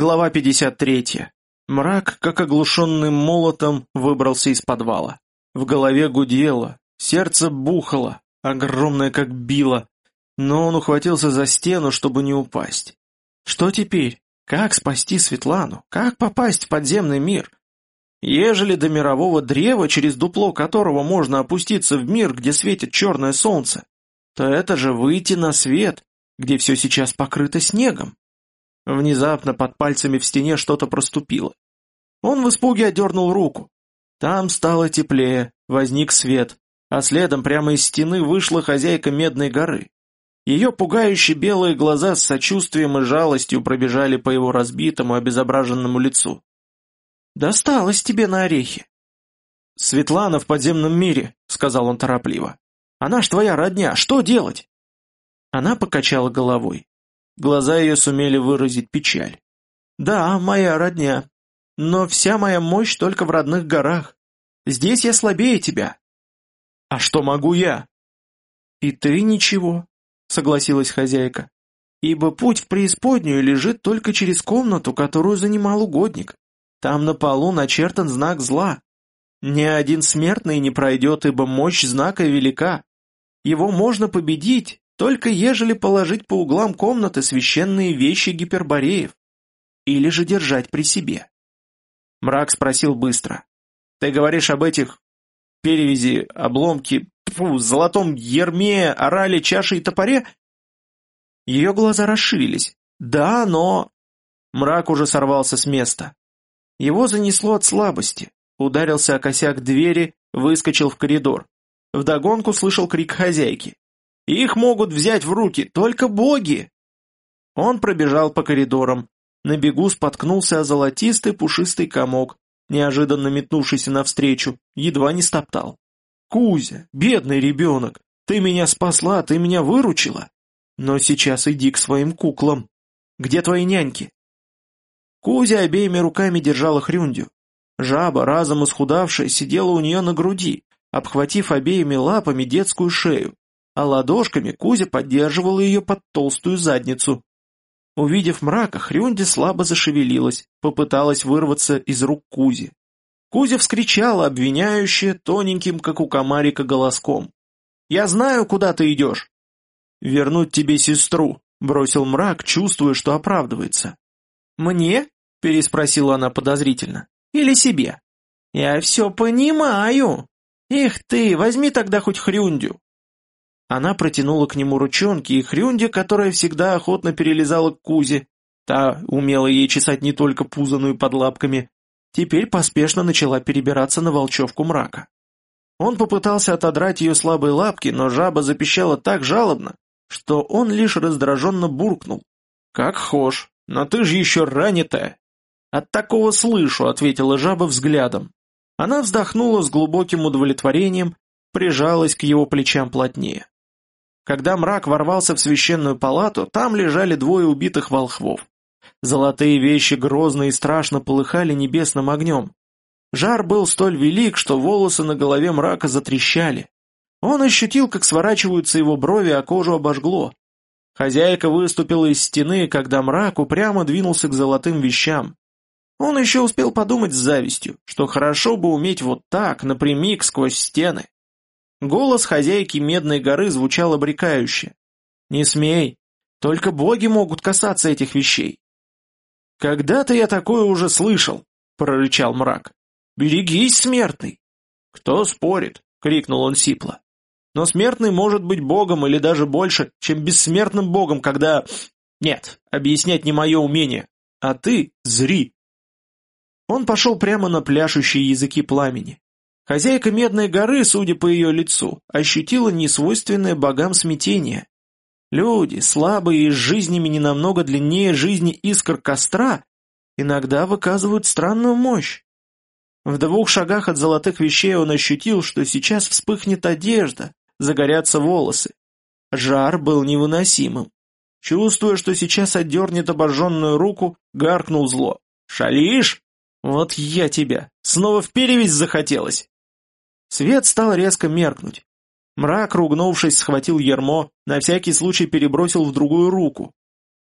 Глава 53. Мрак, как оглушенный молотом, выбрался из подвала. В голове гудело, сердце бухало, огромное как било, но он ухватился за стену, чтобы не упасть. Что теперь? Как спасти Светлану? Как попасть в подземный мир? Ежели до мирового древа, через дупло которого можно опуститься в мир, где светит черное солнце, то это же выйти на свет, где все сейчас покрыто снегом. Внезапно под пальцами в стене что-то проступило. Он в испуге отдернул руку. Там стало теплее, возник свет, а следом прямо из стены вышла хозяйка Медной горы. Ее пугающие белые глаза с сочувствием и жалостью пробежали по его разбитому, обезображенному лицу. «Досталось тебе на орехи!» «Светлана в подземном мире», — сказал он торопливо. «Она ж твоя родня, что делать?» Она покачала головой. Глаза ее сумели выразить печаль. «Да, моя родня. Но вся моя мощь только в родных горах. Здесь я слабее тебя». «А что могу я?» «И ты ничего», — согласилась хозяйка. «Ибо путь в преисподнюю лежит только через комнату, которую занимал угодник. Там на полу начертан знак зла. Ни один смертный не пройдет, ибо мощь знака велика. Его можно победить, только ежели положить по углам комнаты священные вещи гипербореев. Или же держать при себе. Мрак спросил быстро. Ты говоришь об этих перевязи, обломки, фу, золотом ерме, орали, чаше и топоре? Ее глаза расширились. Да, но... Мрак уже сорвался с места. Его занесло от слабости. Ударился о косяк двери, выскочил в коридор. Вдогонку слышал крик хозяйки. Их могут взять в руки только боги!» Он пробежал по коридорам, на бегу споткнулся о золотистый пушистый комок, неожиданно метнувшийся навстречу, едва не стоптал. «Кузя, бедный ребенок, ты меня спасла, ты меня выручила! Но сейчас иди к своим куклам. Где твои няньки?» Кузя обеими руками держала Хрюндю. Жаба, разом исхудавшая, сидела у нее на груди, обхватив обеими лапами детскую шею, а ладошками Кузя поддерживал ее под толстую задницу. Увидев мрака, Хрюнди слабо зашевелилась, попыталась вырваться из рук Кузи. Кузя вскричала, обвиняющая, тоненьким, как у комарика, голоском. «Я знаю, куда ты идешь!» «Вернуть тебе сестру», — бросил мрак, чувствуя, что оправдывается. «Мне?» — переспросила она подозрительно. «Или себе?» «Я все понимаю!» «Эх ты, возьми тогда хоть хрюндю, она протянула к нему ручонки, и Хрюнде, которая всегда охотно перелезала к Кузе, та умела ей чесать не только пузаную под лапками, теперь поспешно начала перебираться на волчевку мрака. Он попытался отодрать ее слабые лапки, но жаба запищала так жалобно, что он лишь раздраженно буркнул. «Как хошь, но ты же еще ранитая!» «От такого слышу», — ответила жаба взглядом. Она вздохнула с глубоким удовлетворением, прижалась к его плечам плотнее. Когда мрак ворвался в священную палату, там лежали двое убитых волхвов. Золотые вещи грозно и страшно полыхали небесным огнем. Жар был столь велик, что волосы на голове мрака затрещали. Он ощутил, как сворачиваются его брови, а кожу обожгло. Хозяйка выступила из стены, когда мрак упрямо двинулся к золотым вещам. Он еще успел подумать с завистью, что хорошо бы уметь вот так, напрямик сквозь стены. Голос хозяйки Медной горы звучал обрекающе. «Не смей! Только боги могут касаться этих вещей!» «Когда-то я такое уже слышал!» — прорычал мрак. «Берегись, смертный!» «Кто спорит?» — крикнул он сипло. «Но смертный может быть богом или даже больше, чем бессмертным богом, когда...» «Нет, объяснять не мое умение, а ты зри!» Он пошел прямо на пляшущие языки пламени. Хозяйка Медной горы, судя по ее лицу, ощутила несвойственное богам смятение. Люди, слабые и с жизнями не намного длиннее жизни искр костра, иногда выказывают странную мощь. В двух шагах от золотых вещей он ощутил, что сейчас вспыхнет одежда, загорятся волосы. Жар был невыносимым. Чувствуя, что сейчас отдернет обожженную руку, гаркнул зло. «Шалишь? Вот я тебя! Снова в перевязь захотелось!» Свет стал резко меркнуть. Мрак, ругнувшись, схватил ермо, на всякий случай перебросил в другую руку.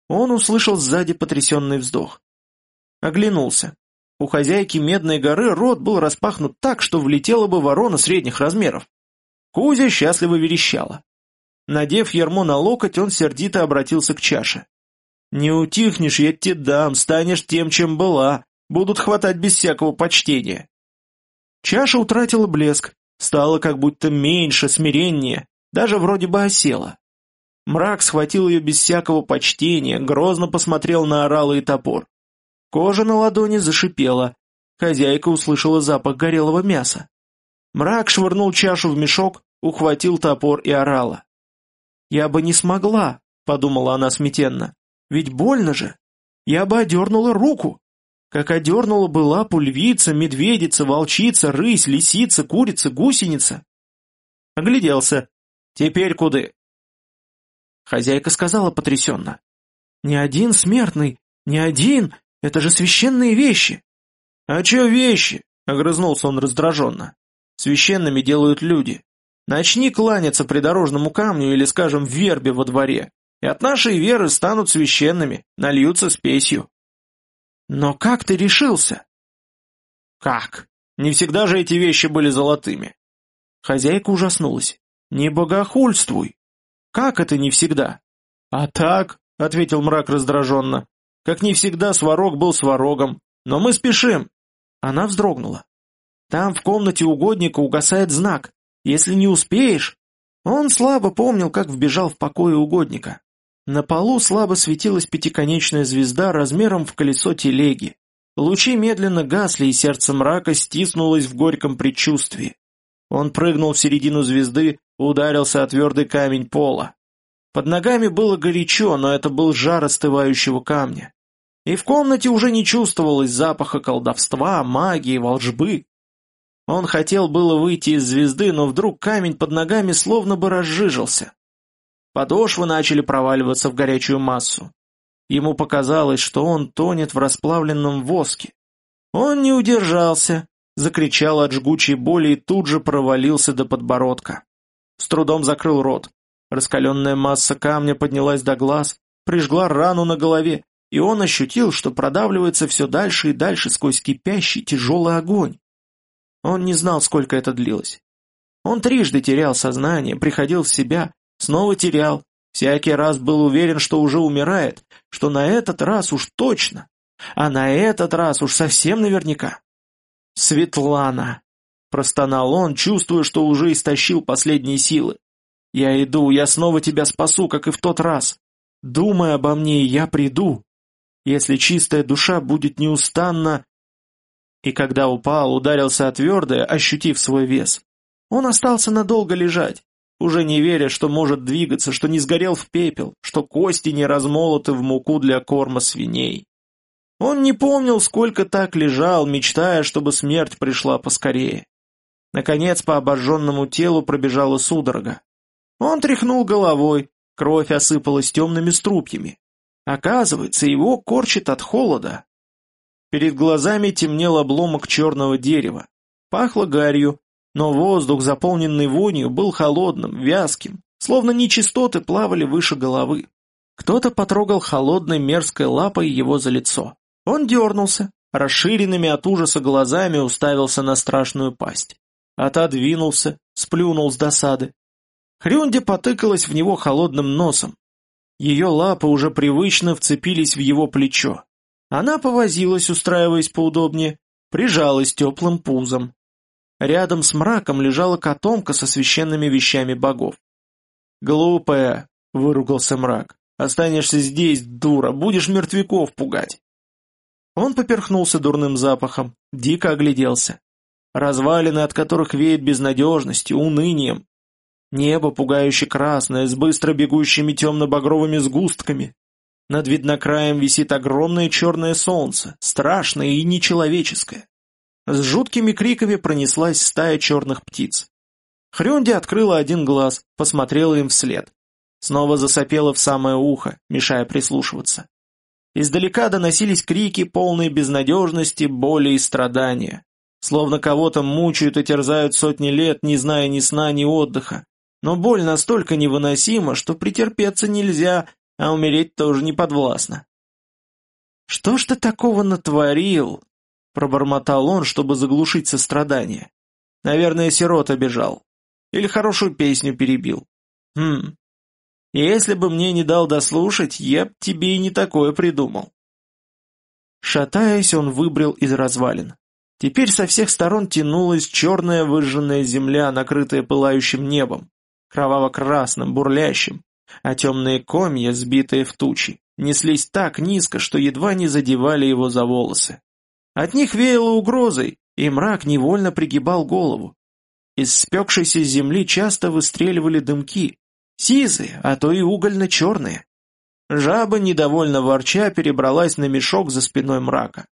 Он услышал сзади потрясенный вздох. Оглянулся. У хозяйки Медной горы рот был распахнут так, что влетела бы ворона средних размеров. Кузя счастливо верещала. Надев ермо на локоть, он сердито обратился к чаше. «Не утихнешь, я тебе дам, станешь тем, чем была. Будут хватать без всякого почтения». Чаша утратила блеск, стала как будто меньше, смиреннее, даже вроде бы осела. Мрак схватил ее без всякого почтения, грозно посмотрел на орала и топор. Кожа на ладони зашипела. Хозяйка услышала запах горелого мяса. Мрак швырнул чашу в мешок, ухватил топор и орала. «Я бы не смогла», — подумала она смятенно. «Ведь больно же. Я бы одернула руку. Как одернула бы лапу львица, медведица, волчица, рысь, лисица, курица, гусеница». Огляделся. «Теперь куды?» Хозяйка сказала потрясенно. «Ни один смертный, ни один, это же священные вещи!» «А че вещи?» — огрызнулся он раздраженно. «Священными делают люди. Начни кланяться придорожному камню или, скажем, вербе во дворе, и от нашей веры станут священными, нальются спесью. Но как ты решился? Как? Не всегда же эти вещи были золотыми. Хозяйка ужаснулась. Не богохульствуй. Как это не всегда? А так, ответил мрак раздраженно, как не всегда сварог был сварогом. Но мы спешим. Она вздрогнула. Там в комнате угодника угасает знак. Если не успеешь...» Он слабо помнил, как вбежал в покое угодника. На полу слабо светилась пятиконечная звезда размером в колесо телеги. Лучи медленно гасли, и сердце мрака стиснулось в горьком предчувствии. Он прыгнул в середину звезды, ударился о твердый камень пола. Под ногами было горячо, но это был жар остывающего камня. И в комнате уже не чувствовалось запаха колдовства, магии, волжбы. Он хотел было выйти из звезды, но вдруг камень под ногами словно бы разжижился. Подошвы начали проваливаться в горячую массу. Ему показалось, что он тонет в расплавленном воске. Он не удержался, закричал от жгучей боли и тут же провалился до подбородка. С трудом закрыл рот. Раскаленная масса камня поднялась до глаз, прижгла рану на голове, и он ощутил, что продавливается все дальше и дальше сквозь кипящий тяжелый огонь. Он не знал, сколько это длилось. Он трижды терял сознание, приходил в себя, снова терял, всякий раз был уверен, что уже умирает, что на этот раз уж точно, а на этот раз уж совсем наверняка. «Светлана!» — простонал он, чувствуя, что уже истощил последние силы. «Я иду, я снова тебя спасу, как и в тот раз. Думай обо мне, я приду. Если чистая душа будет неустанно и когда упал, ударился о твердое, ощутив свой вес. Он остался надолго лежать, уже не веря, что может двигаться, что не сгорел в пепел, что кости не размолоты в муку для корма свиней. Он не помнил, сколько так лежал, мечтая, чтобы смерть пришла поскорее. Наконец по обожженному телу пробежала судорога. Он тряхнул головой, кровь осыпалась темными струпьями. Оказывается, его корчит от холода, Перед глазами темнел обломок черного дерева. Пахло гарью, но воздух, заполненный вонью, был холодным, вязким, словно нечистоты плавали выше головы. Кто-то потрогал холодной мерзкой лапой его за лицо. Он дернулся, расширенными от ужаса глазами уставился на страшную пасть. Отодвинулся, сплюнул с досады. Хрюнди потыкалась в него холодным носом. Ее лапы уже привычно вцепились в его плечо. Она повозилась, устраиваясь поудобнее, прижалась теплым пузом. Рядом с мраком лежала котомка со священными вещами богов. «Глупая!» — выругался мрак. «Останешься здесь, дура, будешь мертвяков пугать!» Он поперхнулся дурным запахом, дико огляделся. Развалины, от которых веет безнадежностью, унынием. Небо пугающе красное, с быстро бегущими темно-багровыми сгустками. Над виднокраем висит огромное черное солнце, страшное и нечеловеческое. С жуткими криками пронеслась стая черных птиц. Хрюнди открыла один глаз, посмотрела им вслед. Снова засопела в самое ухо, мешая прислушиваться. Издалека доносились крики, полные безнадежности, боли и страдания. Словно кого-то мучают и терзают сотни лет, не зная ни сна, ни отдыха. Но боль настолько невыносима, что претерпеться нельзя а умереть тоже не подвластно. «Что ж ты такого натворил?» — пробормотал он, чтобы заглушить сострадание. «Наверное, сирот обижал. Или хорошую песню перебил. Хм. Если бы мне не дал дослушать, я б тебе и не такое придумал». Шатаясь, он выбрел из развалин. Теперь со всех сторон тянулась черная выжженная земля, накрытая пылающим небом, кроваво-красным, бурлящим, а темные комья, сбитые в тучи, неслись так низко, что едва не задевали его за волосы. От них веяло угрозой, и мрак невольно пригибал голову. Из спекшейся земли часто выстреливали дымки, сизые, а то и угольно-черные. Жаба, недовольно ворча, перебралась на мешок за спиной мрака.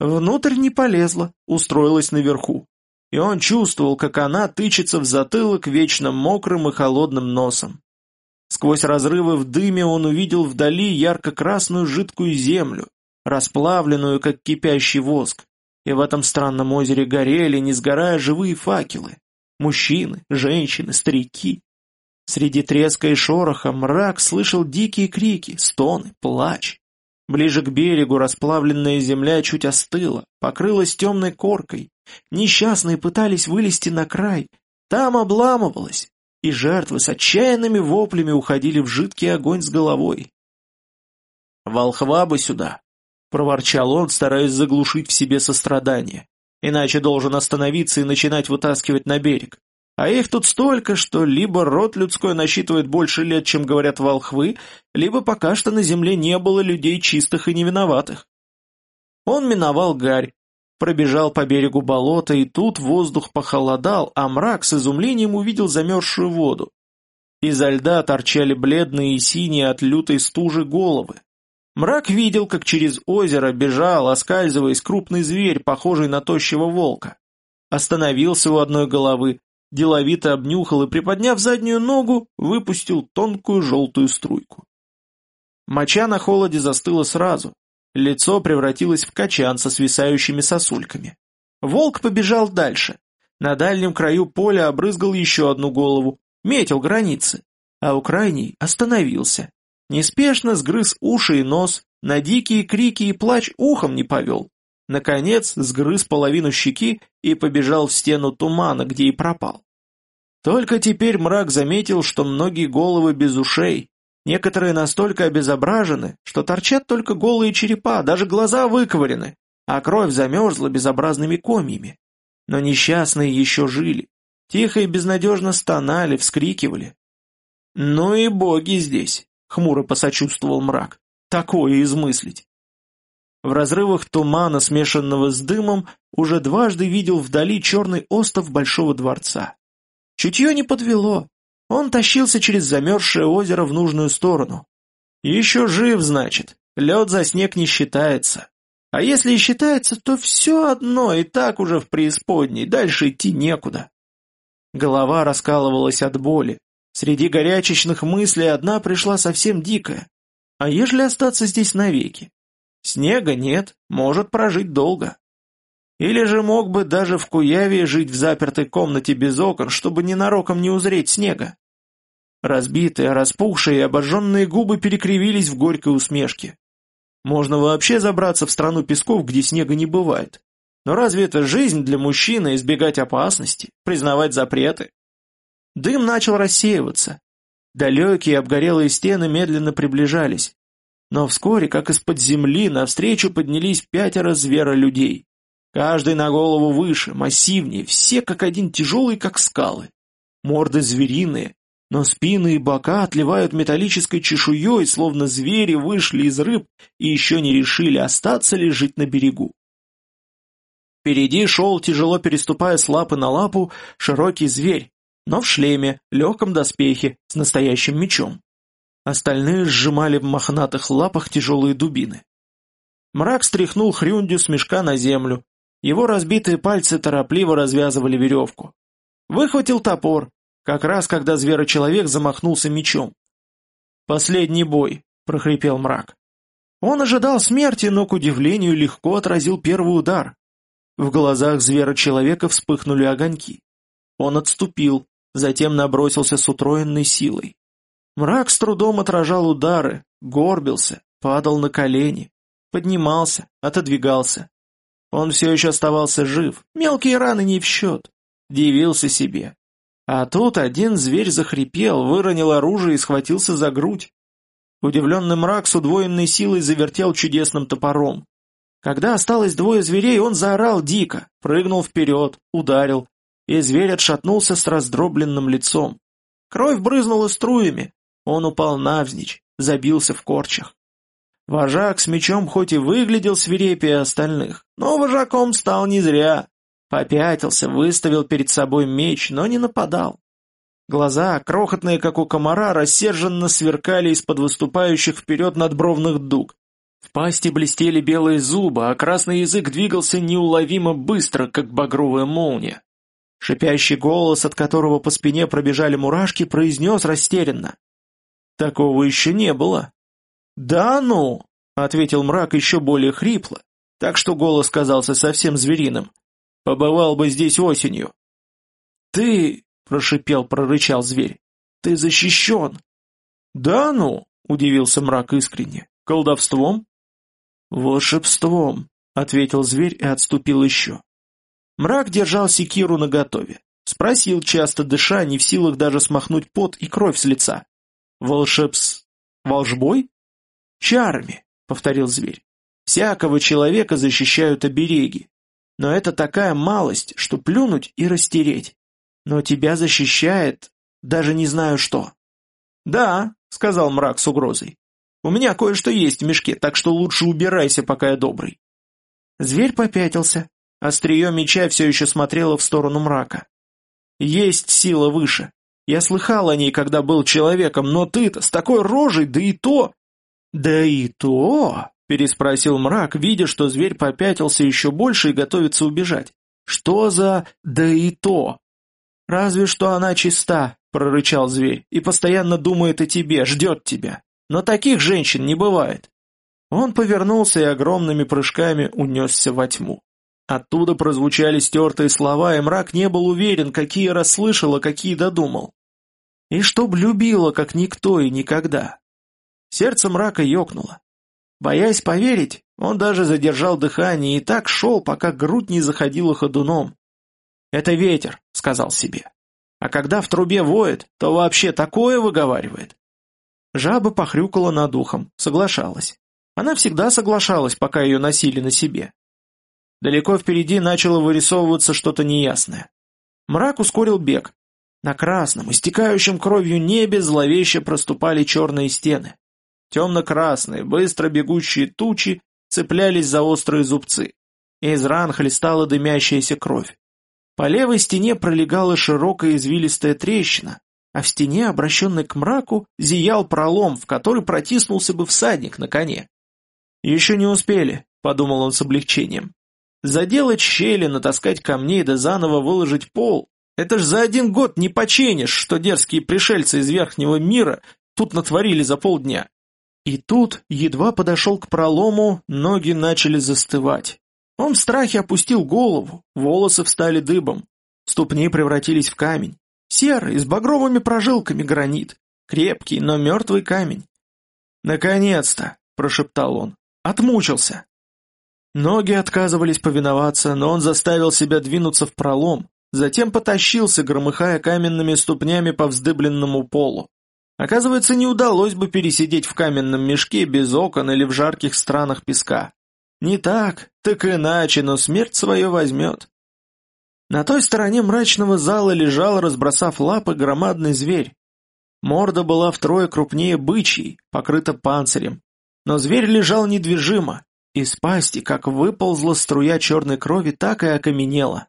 Внутрь не полезла, устроилась наверху. И он чувствовал, как она тычется в затылок вечно мокрым и холодным носом. Сквозь разрывы в дыме он увидел вдали ярко-красную жидкую землю, расплавленную, как кипящий воск, и в этом странном озере горели, не сгорая, живые факелы. Мужчины, женщины, старики. Среди треска и шороха мрак слышал дикие крики, стоны, плач. Ближе к берегу расплавленная земля чуть остыла, покрылась темной коркой. Несчастные пытались вылезти на край, там обламывалась, и жертвы с отчаянными воплями уходили в жидкий огонь с головой. «Волхва бы сюда!» — проворчал он, стараясь заглушить в себе сострадание. «Иначе должен остановиться и начинать вытаскивать на берег. А их тут столько, что либо род людской насчитывает больше лет, чем говорят волхвы, либо пока что на земле не было людей чистых и невиноватых». Он миновал гарь, пробежал по берегу болота, и тут воздух похолодал, а мрак с изумлением увидел замерзшую воду. Изо льда торчали бледные и синие от лютой стужи головы. Мрак видел, как через озеро бежал, оскальзываясь, крупный зверь, похожий на тощего волка. Остановился у одной головы, деловито обнюхал и, приподняв заднюю ногу, выпустил тонкую желтую струйку. Моча на холоде застыла сразу, Лицо превратилось в качан со свисающими сосульками. Волк побежал дальше. На дальнем краю поля обрызгал еще одну голову, метил границы, а у крайней остановился. Неспешно сгрыз уши и нос, на дикие крики и плач ухом не повел. Наконец сгрыз половину щеки и побежал в стену тумана, где и пропал. Только теперь мрак заметил, что многие головы без ушей, Некоторые настолько обезображены, что торчат только голые черепа, даже глаза выковырены, а кровь замерзла безобразными комьями. Но несчастные еще жили, тихо и безнадежно стонали, вскрикивали. «Ну и боги здесь!» — хмуро посочувствовал мрак. «Такое измыслить!» В разрывах тумана, смешанного с дымом, уже дважды видел вдали черный остов Большого дворца. Чутье не подвело, он тащился через замерзшее озеро в нужную сторону. Еще жив, значит, лед за снег не считается. А если и считается, то все одно и так уже в преисподней, дальше идти некуда. Голова раскалывалась от боли. Среди горячечных мыслей одна пришла совсем дикая. А ежели остаться здесь навеки? Снега нет, может прожить долго. Или же мог бы даже в Куяве жить в запертой комнате без окон, чтобы ненароком не узреть снега. Разбитые, распухшие и обожженные губы перекривились в горькой усмешке. Можно вообще забраться в страну песков, где снега не бывает. Но разве это жизнь для мужчины избегать опасности, признавать запреты? Дым начал рассеиваться. Далекие обгорелые стены медленно приближались. Но вскоре, как из-под земли, навстречу поднялись пятеро звера-людей. Каждый на голову выше, массивнее, все как один тяжелые, как скалы. Морды звериные, но спины и бока отливают металлической чешуей, словно звери вышли из рыб и еще не решили, остаться ли жить на берегу. Впереди шел, тяжело переступая с лапы на лапу, широкий зверь, но в шлеме, легком доспехе, с настоящим мечом. Остальные сжимали в мохнатых лапах тяжелые дубины. Мрак стряхнул Хрюндю с мешка на землю. Его разбитые пальцы торопливо развязывали веревку. Выхватил топор, как раз когда зверочеловек замахнулся мечом. «Последний бой», — прохрипел мрак. Он ожидал смерти, но, к удивлению, легко отразил первый удар. В глазах зверочеловека вспыхнули огоньки. Он отступил, затем набросился с утроенной силой. Мрак с трудом отражал удары, горбился, падал на колени. поднимался, отодвигался. Он все еще оставался жив, мелкие раны не в счет. Дивился себе. А тут один зверь захрипел, выронил оружие и схватился за грудь. Удивленный мрак с удвоенной силой завертел чудесным топором. Когда осталось двое зверей, он заорал дико, прыгнул вперед, ударил, и зверь отшатнулся с раздробленным лицом. Кровь брызнула струями, он упал навзничь, забился в корчах. Вожак с мечом хоть и выглядел свирепее остальных, но вожаком стал не зря. Попятился, выставил перед собой меч, но не нападал. Глаза, крохотные, как у комара, рассерженно сверкали из-под выступающих вперед надбровных дуг. В пасти блестели белые зубы, а красный язык двигался неуловимо быстро, как багровая молния. Шипящий голос, от которого по спине пробежали мурашки, произнес растерянно. «Такого еще не было». «Да ну!» — ответил мрак еще более хрипло, так что голос казался совсем звериным. «Побывал бы здесь осенью». «Ты...» — прошипел, прорычал зверь. «Ты защищен!» «Да ну!» — удивился мрак искренне. «Колдовством?» «Волшебством», — ответил зверь и отступил еще. Мрак держал секиру наготове. Спросил, часто дыша, не в силах даже смахнуть пот и кровь с лица. «Волшебс... волжбой?» «Чарами», — повторил зверь. «Всякого человека защищают обереги. Но это такая малость, что плюнуть и растереть. Но тебя защищает... даже не знаю что». «Да», — сказал мрак с угрозой. «У меня кое-что есть в мешке, так что лучше убирайся, пока я добрый». Зверь попятился, Острие меча все еще смотрело в сторону мрака. «Есть сила выше. Я слыхал о ней, когда был человеком, но ты-то с такой рожей, да и то...» «Да и то...» — переспросил мрак, видя, что зверь попятился еще больше и готовится убежать. «Что за «да и то»?» «Разве что она чиста», — прорычал зверь, «и постоянно думает о тебе, ждет тебя. Но таких женщин не бывает». Он повернулся и огромными прыжками унесся во тьму. Оттуда прозвучали стертые слова, и мрак не был уверен, какие расслышал, а какие додумал. И чтоб любила, как никто и никогда. Сердце мрака ёкнуло. Боясь поверить, он даже задержал дыхание и так шел, пока грудь не заходила ходуном. «Это ветер», — сказал себе. «А когда в трубе воет, то вообще такое выговаривает». Жаба похрюкала над ухом, соглашалась. Она всегда соглашалась, пока ее носили на себе. Далеко впереди начало вырисовываться что-то неясное. Мрак ускорил бег. На красном, истекающем кровью небе зловеще проступали черные стены. Темно-красные, быстро бегущие тучи цеплялись за острые зубцы. Из ран хлестала дымящаяся кровь. По левой стене пролегала широкая извилистая трещина, а в стене, обращенной к мраку, зиял пролом, в который протиснулся бы всадник на коне. «Еще не успели», — подумал он с облегчением. Заделать щели, натаскать камней да заново выложить пол — это ж за один год не починишь, что дерзкие пришельцы из верхнего мира тут натворили за полдня. И тут, едва подошел к пролому, ноги начали застывать. Он в страхе опустил голову, волосы встали дыбом, ступни превратились в камень. Серый, с багровыми прожилками гранит, крепкий, но мертвый камень. «Наконец-то!» — прошептал он. «Отмучился!» Ноги отказывались повиноваться, но он заставил себя двинуться в пролом, затем потащился, громыхая каменными ступнями по вздыбленному полу. Оказывается, не удалось бы пересидеть в каменном мешке без окон или в жарких странах песка. Не так, так иначе, но смерть свое возьмет. На той стороне мрачного зала лежал, разбросав лапы, громадный зверь. Морда была втрое крупнее бычьей, покрыта панцирем. Но зверь лежал недвижимо, из пасти, как выползла струя черной крови, так и окаменела.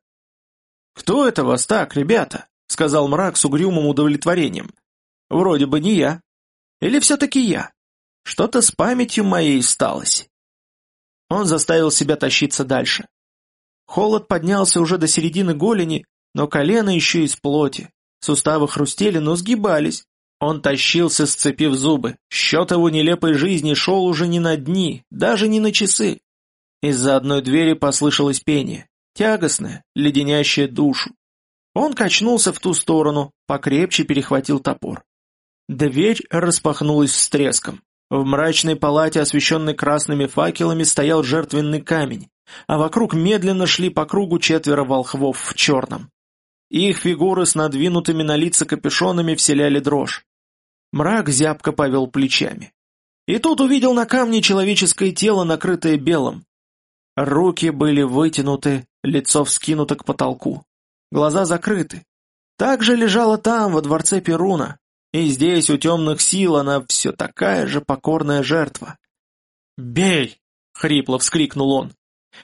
«Кто это вас так, ребята?» — сказал мрак с угрюмым удовлетворением. «Вроде бы не я. Или все-таки я? Что-то с памятью моей сталось». Он заставил себя тащиться дальше. Холод поднялся уже до середины голени, но колено еще из плоти. Суставы хрустели, но сгибались, он тащился, сцепив зубы. Счет его нелепой жизни шел уже не на дни, даже не на часы. Из-за одной двери послышалось пение. Тягостное, леденящее душу. Он качнулся в ту сторону, покрепче перехватил топор. Дверь распахнулась с треском. В мрачной палате, освещенной красными факелами, стоял жертвенный камень, а вокруг медленно шли по кругу четверо волхвов в черном. Их фигуры с надвинутыми на лица капюшонами вселяли дрожь. Мрак зябко повел плечами. И тут увидел на камне человеческое тело, накрытое белым. Руки были вытянуты, лицо вскинуто к потолку. Глаза закрыты. Так же лежала там, во дворце Перуна. И здесь, у темных сил, она все такая же покорная жертва. «Бей!» — хрипло вскрикнул он.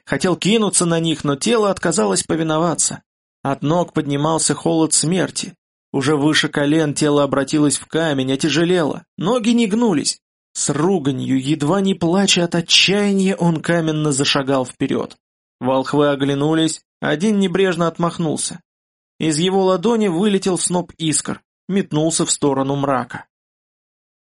Хотел кинуться на них, но тело отказалось повиноваться. От ног поднимался холод смерти. Уже выше колен тело обратилось в камень, отяжелело, ноги не гнулись. С руганью, едва не плача от отчаяния, он каменно зашагал вперед. Волхвы оглянулись, один небрежно отмахнулся. Из его ладони вылетел сноп искр, метнулся в сторону мрака.